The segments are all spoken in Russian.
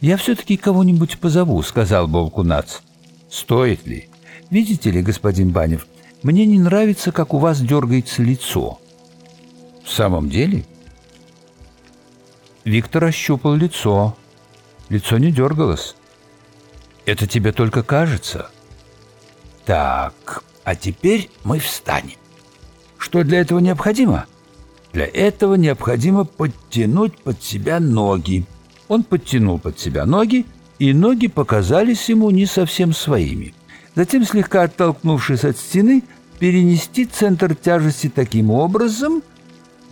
«Я все-таки кого-нибудь позову», — сказал Болкунац. «Стоит ли? Видите ли, господин Банев, мне не нравится, как у вас дергается лицо». «В самом деле?» Виктор ощупал лицо. Лицо не дергалось. «Это тебе только кажется?» «Так, а теперь мы встанем. Что для этого необходимо?» «Для этого необходимо подтянуть под себя ноги». Он подтянул под себя ноги, и ноги показались ему не совсем своими. Затем, слегка оттолкнувшись от стены, перенести центр тяжести таким образом,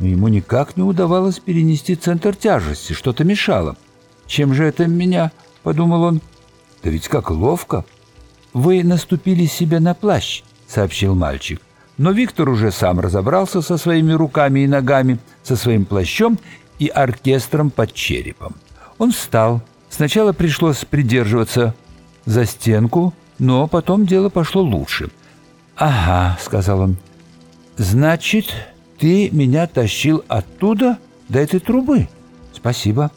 ему никак не удавалось перенести центр тяжести, что-то мешало. «Чем же это меня?» — подумал он. «Да ведь как ловко!» «Вы наступили себе на плащ», — сообщил мальчик. Но Виктор уже сам разобрался со своими руками и ногами, со своим плащом и оркестром под черепом. Он встал. Сначала пришлось придерживаться за стенку, но потом дело пошло лучше. «Ага», — сказал он, — «значит, ты меня тащил оттуда до этой трубы?» «Спасибо».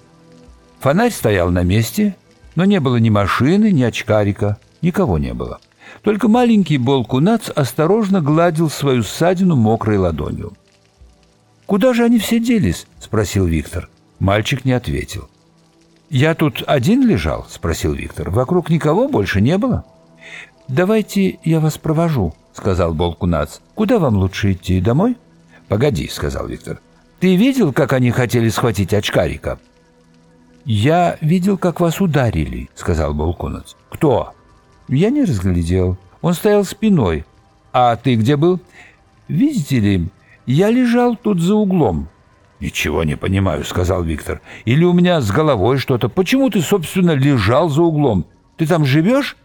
Фонарь стоял на месте, но не было ни машины, ни очкарика, никого не было. Только маленький Болкунац осторожно гладил свою ссадину мокрой ладонью. «Куда же они все делись?» — спросил Виктор. Мальчик не ответил. «Я тут один лежал?» — спросил Виктор. «Вокруг никого больше не было?» «Давайте я вас провожу», — сказал Болкунац. «Куда вам лучше идти? Домой?» «Погоди», — сказал Виктор. «Ты видел, как они хотели схватить очкарика?» «Я видел, как вас ударили», — сказал Болкунац. «Кто?» «Я не разглядел. Он стоял спиной. А ты где был?» «Видите ли, я лежал тут за углом». «Ничего не понимаю», — сказал Виктор. «Или у меня с головой что-то. Почему ты, собственно, лежал за углом? Ты там живешь?»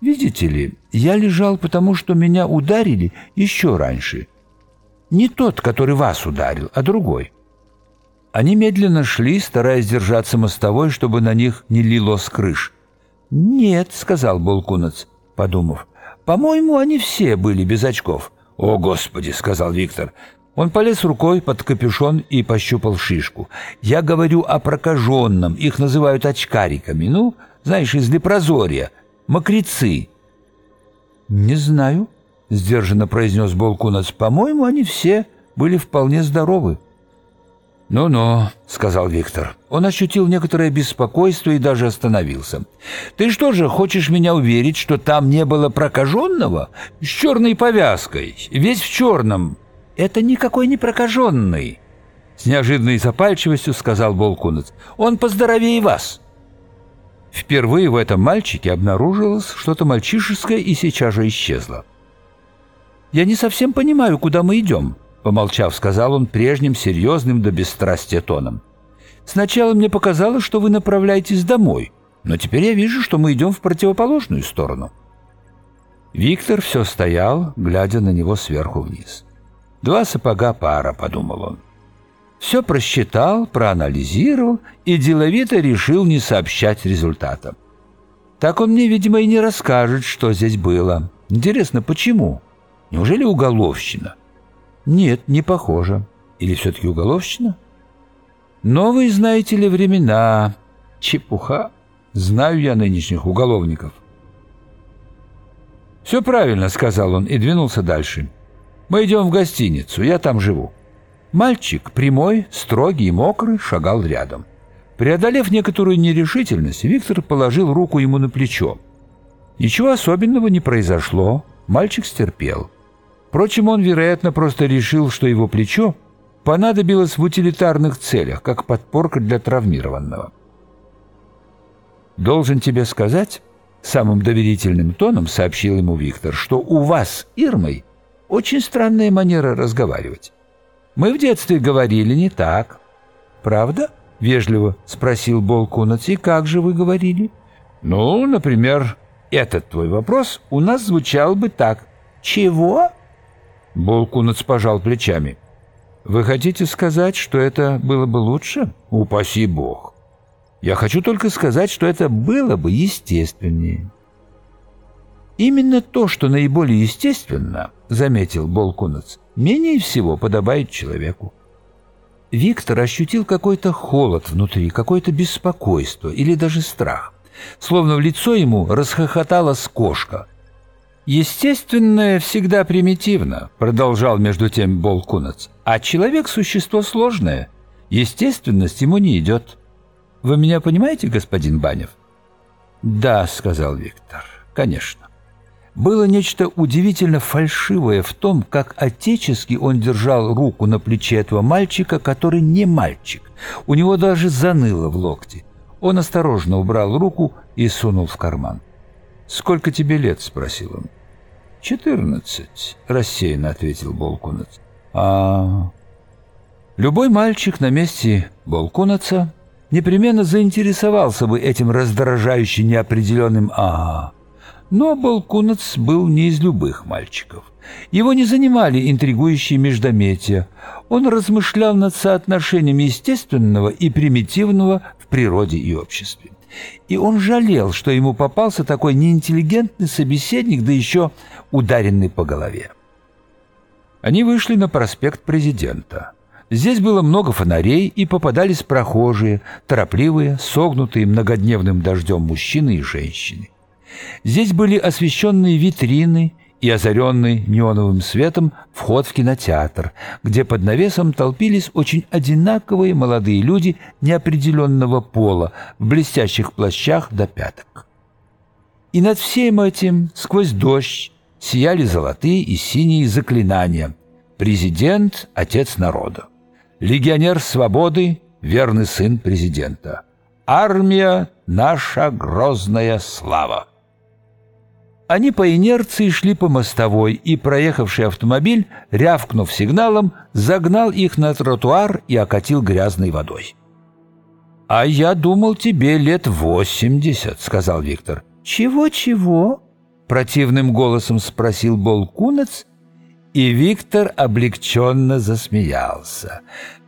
Видите ли, я лежал, потому что меня ударили еще раньше. Не тот, который вас ударил, а другой. Они медленно шли, стараясь держаться мостовой, чтобы на них не лило с крыш. «Нет», — сказал Булкунац, подумав, — «по-моему, они все были без очков». «О, Господи!» — сказал Виктор. Он полез рукой под капюшон и пощупал шишку. «Я говорю о прокаженном, их называют очкариками. Ну, знаешь, из лепрозория мокрецы?» «Не знаю», — сдержанно произнес Болкунац. «По-моему, они все были вполне здоровы». «Ну-ну», — сказал Виктор. Он ощутил некоторое беспокойство и даже остановился. «Ты что же, хочешь меня уверить, что там не было прокаженного? С черной повязкой, весь в черном. Это никакой не прокаженный!» С неожиданной запальчивостью сказал Болкунац. «Он поздоровее вас!» Впервые в этом мальчике обнаружилось что-то мальчишеское и сейчас же исчезло. «Я не совсем понимаю, куда мы идем», — помолчав, сказал он прежним серьезным до бесстрастия тоном. «Сначала мне показалось, что вы направляетесь домой, но теперь я вижу, что мы идем в противоположную сторону». Виктор все стоял, глядя на него сверху вниз. «Два сапога пара», — подумал он. Все просчитал, проанализировал и деловито решил не сообщать результатам. Так он мне, видимо, и не расскажет, что здесь было. Интересно, почему? Неужели уголовщина? Нет, не похоже. Или все-таки уголовщина? Новые, знаете ли, времена. Чепуха. Знаю я нынешних уголовников. «Все правильно», — сказал он и двинулся дальше. «Мы идем в гостиницу, я там живу». Мальчик, прямой, строгий и мокрый, шагал рядом. Преодолев некоторую нерешительность, Виктор положил руку ему на плечо. Ничего особенного не произошло, мальчик стерпел. Впрочем, он, вероятно, просто решил, что его плечо понадобилось в утилитарных целях, как подпорка для травмированного. «Должен тебе сказать», — самым доверительным тоном сообщил ему Виктор, «что у вас, Ирмой, очень странная манера разговаривать. Мы в детстве говорили не так. Правда? Вежливо спросил Болкунац. И как же вы говорили? Ну, например, этот твой вопрос у нас звучал бы так. Чего? Болкунац пожал плечами. Вы хотите сказать, что это было бы лучше? Упаси бог. Я хочу только сказать, что это было бы естественнее. Именно то, что наиболее естественно, заметил Болкунац, менее всего подобает человеку. Виктор ощутил какой-то холод внутри, какое-то беспокойство или даже страх. Словно в лицо ему расхохоталась кошка. «Естественное всегда примитивно», — продолжал между тем Болкунац. «А человек — существо сложное. Естественность ему не идет. Вы меня понимаете, господин Банев?» «Да», — сказал Виктор, — «конечно». Было нечто удивительно фальшивое в том, как отечески он держал руку на плече этого мальчика, который не мальчик. У него даже заныло в локте. Он осторожно убрал руку и сунул в карман. «Сколько тебе лет?» — спросил он. «Четырнадцать», — рассеянно ответил Болкунац. «А...» Любой мальчик на месте Болкунаца непременно заинтересовался бы этим раздражающе неопределенным «а». Но Болкунац был не из любых мальчиков. Его не занимали интригующие междометия. Он размышлял над соотношением естественного и примитивного в природе и обществе. И он жалел, что ему попался такой неинтеллигентный собеседник, да еще ударенный по голове. Они вышли на проспект Президента. Здесь было много фонарей, и попадались прохожие, торопливые, согнутые многодневным дождем мужчины и женщины. Здесь были освещенные витрины и озаренный неоновым светом вход в кинотеатр, где под навесом толпились очень одинаковые молодые люди неопределенного пола в блестящих плащах до пяток. И над всем этим, сквозь дождь, сияли золотые и синие заклинания. Президент — отец народа. Легионер свободы — верный сын президента. Армия — наша грозная слава. Они по инерции шли по мостовой, и проехавший автомобиль, рявкнув сигналом, загнал их на тротуар и окатил грязной водой. «А я думал, тебе лет восемьдесят», — сказал Виктор. «Чего-чего?» — противным голосом спросил Болкунец, и Виктор облегченно засмеялся.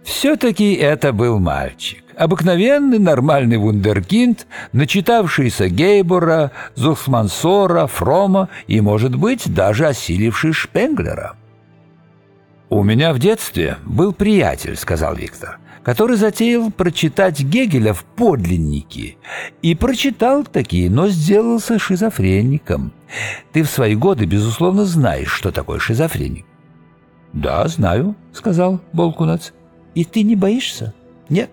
Все-таки это был мальчик. Обыкновенный нормальный вундеркинд, начитавшийся Гейбора, Зухмансора, Фрома и, может быть, даже осиливший Шпенглера. «У меня в детстве был приятель», — сказал Виктор, который затеял прочитать Гегеля в подлиннике. И прочитал такие, но сделался шизофреником. Ты в свои годы, безусловно, знаешь, что такое шизофреник. «Да, знаю», — сказал Болкунац. «И ты не боишься?» «Нет».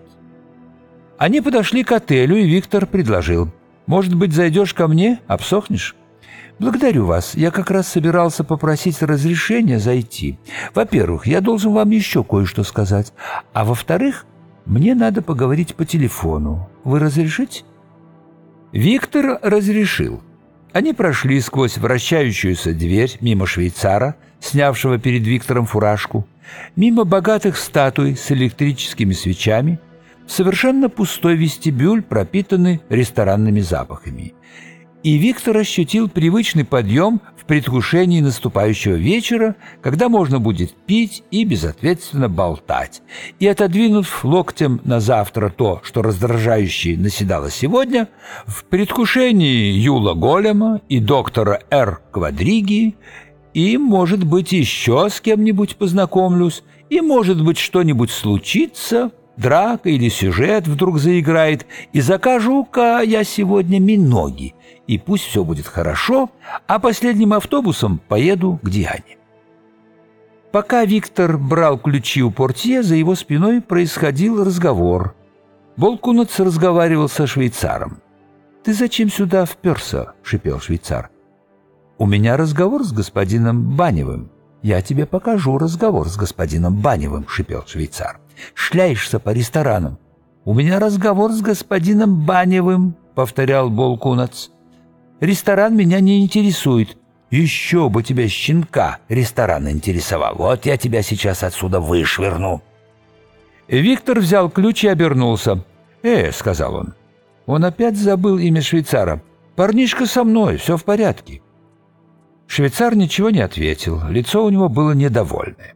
Они подошли к отелю, и Виктор предложил. «Может быть, зайдешь ко мне? Обсохнешь?» «Благодарю вас. Я как раз собирался попросить разрешения зайти. Во-первых, я должен вам еще кое-что сказать. А во-вторых, мне надо поговорить по телефону. Вы разрешите?» Виктор разрешил. Они прошли сквозь вращающуюся дверь мимо швейцара, снявшего перед Виктором фуражку, мимо богатых статуй с электрическими свечами, совершенно пустой вестибюль, пропитанный ресторанными запахами. И Виктор ощутил привычный подъем в предвкушении наступающего вечера, когда можно будет пить и безответственно болтать. И, отодвинув локтем на завтра то, что раздражающе наседало сегодня, в предвкушении Юла Голема и доктора Р. Квадриги, и, может быть, еще с кем-нибудь познакомлюсь, и, может быть, что-нибудь случится, драка или сюжет вдруг заиграет, и закажу-ка я сегодня миноги, и пусть все будет хорошо, а последним автобусом поеду к Диане. Пока Виктор брал ключи у портье, за его спиной происходил разговор. Болкунац разговаривал со швейцаром. «Ты зачем сюда вперся?» — шипел швейцар. «У меня разговор с господином Баневым». «Я тебе покажу разговор с господином Баневым», — шипел швейцар. «Шляешься по ресторанам». «У меня разговор с господином Баневым», — повторял Болкунац. «Ресторан меня не интересует». «Еще бы тебя, щенка, ресторан интересовал. Вот я тебя сейчас отсюда вышвырну». Виктор взял ключ и обернулся. «Э», — сказал он. Он опять забыл имя швейцара. «Парнишка со мной, все в порядке». Швейцар ничего не ответил, лицо у него было недовольное.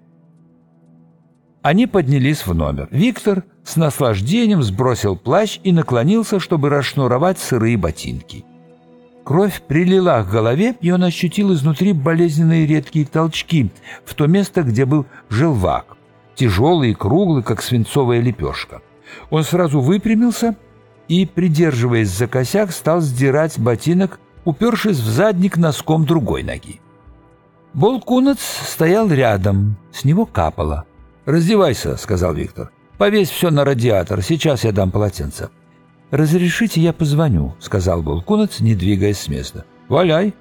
Они поднялись в номер. Виктор с наслаждением сбросил плащ и наклонился, чтобы расшнуровать сырые ботинки. Кровь прилила к голове, и он ощутил изнутри болезненные редкие толчки в то место, где был желвак. тяжелый и круглый, как свинцовая лепешка. Он сразу выпрямился и, придерживаясь за косяк, стал сдирать ботинок, упершись в задник носком другой ноги. Болкунац стоял рядом, с него капало. «Раздевайся», — сказал Виктор. «Повесь все на радиатор, сейчас я дам полотенце». «Разрешите, я позвоню», — сказал Болкунац, не двигаясь с места. «Валяй».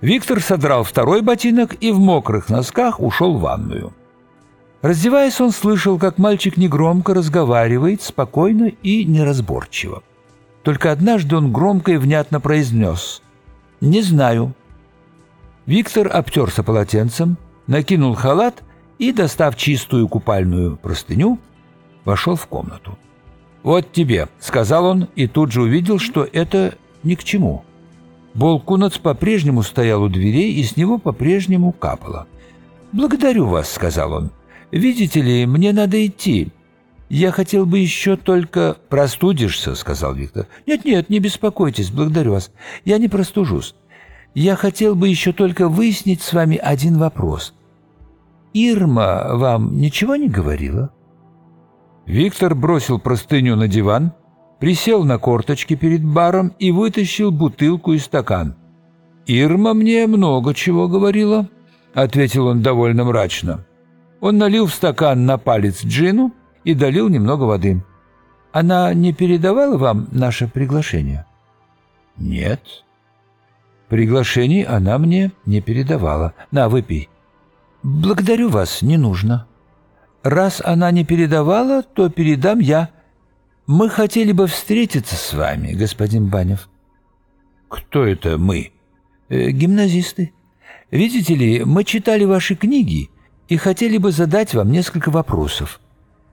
Виктор содрал второй ботинок и в мокрых носках ушел в ванную. Раздеваясь, он слышал, как мальчик негромко разговаривает, спокойно и неразборчиво. Только однажды он громко и внятно произнес «Не знаю». Виктор обтерся полотенцем, накинул халат и, достав чистую купальную простыню, вошел в комнату. «Вот тебе», — сказал он, и тут же увидел, что это ни к чему. Болкунац по-прежнему стоял у дверей, и с него по-прежнему капало. «Благодарю вас», — сказал он. «Видите ли, мне надо идти. Я хотел бы еще только...» «Простудишься», — сказал Виктор. «Нет-нет, не беспокойтесь, благодарю вас. Я не простужусь. Я хотел бы еще только выяснить с вами один вопрос. Ирма вам ничего не говорила?» Виктор бросил простыню на диван, присел на корточки перед баром и вытащил бутылку и стакан. «Ирма мне много чего говорила», — ответил он довольно мрачно. Он налил в стакан на палец джину и долил немного воды. «Она не передавала вам наше приглашение?» «Нет». «Приглашений она мне не передавала. На, выпей». «Благодарю вас, не нужно». «Раз она не передавала, то передам я. Мы хотели бы встретиться с вами, господин Банев». «Кто это мы?» э, «Гимназисты. Видите ли, мы читали ваши книги и хотели бы задать вам несколько вопросов».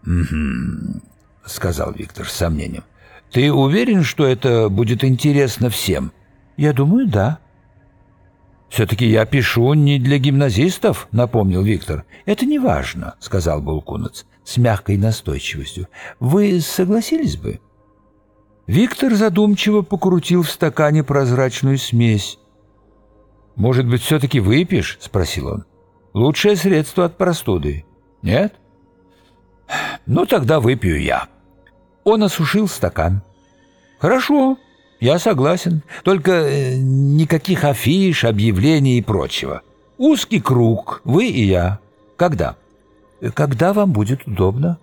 «Угу», — сказал Виктор с сомнением. «Ты уверен, что это будет интересно всем?» «Я думаю, да». «Все-таки я пишу не для гимназистов», — напомнил Виктор. «Это не важно», — сказал Балкунац с мягкой настойчивостью. «Вы согласились бы?» Виктор задумчиво покрутил в стакане прозрачную смесь. «Может быть, все-таки выпьешь?» — спросил он. Лучшее средство от простуды. Нет? Ну, тогда выпью я. Он осушил стакан. Хорошо, я согласен. Только э, никаких афиш, объявлений и прочего. Узкий круг, вы и я. Когда? Когда вам будет удобно?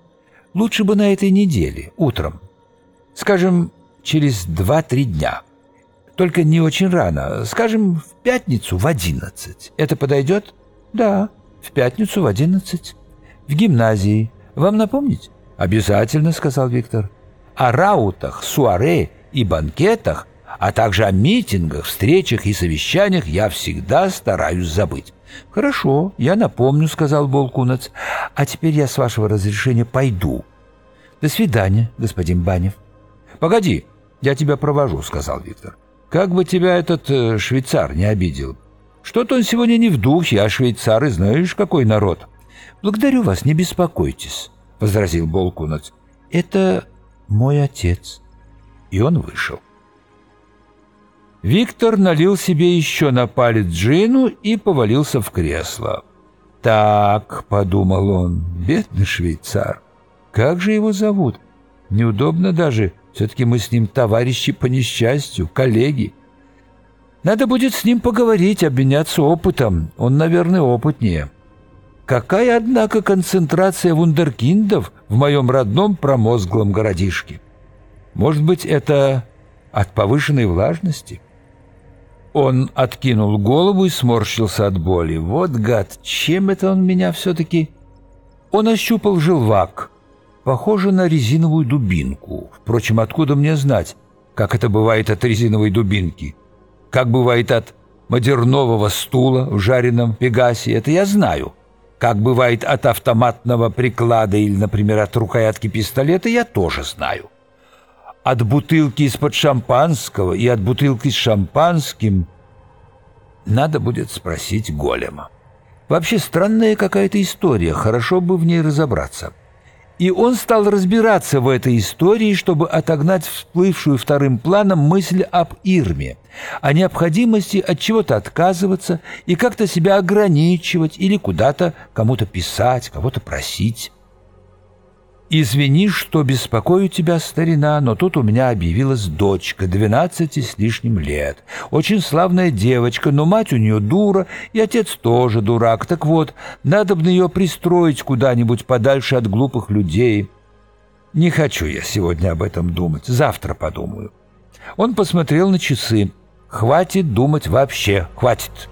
Лучше бы на этой неделе, утром. Скажем, через два-три дня. Только не очень рано. Скажем, в пятницу в одиннадцать. Это подойдет? — «Да, в пятницу в одиннадцать. В гимназии. Вам напомнить?» «Обязательно», — сказал Виктор. «О раутах, суаре и банкетах, а также о митингах, встречах и совещаниях я всегда стараюсь забыть». «Хорошо, я напомню», — сказал Болкунац. «А теперь я, с вашего разрешения, пойду». «До свидания, господин Банев». «Погоди, я тебя провожу», — сказал Виктор. «Как бы тебя этот э, швейцар не обидел. Что-то он сегодня не в духе, а швейцары знаешь, какой народ. Благодарю вас, не беспокойтесь, — возразил Болкунац. Это мой отец. И он вышел. Виктор налил себе еще на палец джину и повалился в кресло. «Так», — подумал он, — «бедный швейцар. Как же его зовут? Неудобно даже. Все-таки мы с ним товарищи по несчастью, коллеги». Надо будет с ним поговорить, обменяться опытом. Он, наверное, опытнее. Какая, однако, концентрация вундеркиндов в моем родном промозглом городишке? Может быть, это от повышенной влажности? Он откинул голову и сморщился от боли. Вот гад, чем это он меня все-таки... Он ощупал желвак, похоже на резиновую дубинку. Впрочем, откуда мне знать, как это бывает от резиновой дубинки? Как бывает от модернового стула в жареном пегасе, это я знаю. Как бывает от автоматного приклада или, например, от рукоятки пистолета, я тоже знаю. От бутылки из-под шампанского и от бутылки с шампанским надо будет спросить голема. Вообще странная какая-то история, хорошо бы в ней разобраться. И он стал разбираться в этой истории, чтобы отогнать всплывшую вторым планом мысль об Ирме, о необходимости от чего-то отказываться и как-то себя ограничивать или куда-то кому-то писать, кого-то просить. Извини, что беспокою тебя, старина, но тут у меня объявилась дочка, двенадцати с лишним лет. Очень славная девочка, но мать у нее дура, и отец тоже дурак. Так вот, надо бы ее пристроить куда-нибудь подальше от глупых людей. Не хочу я сегодня об этом думать, завтра подумаю. Он посмотрел на часы. Хватит думать вообще, хватит.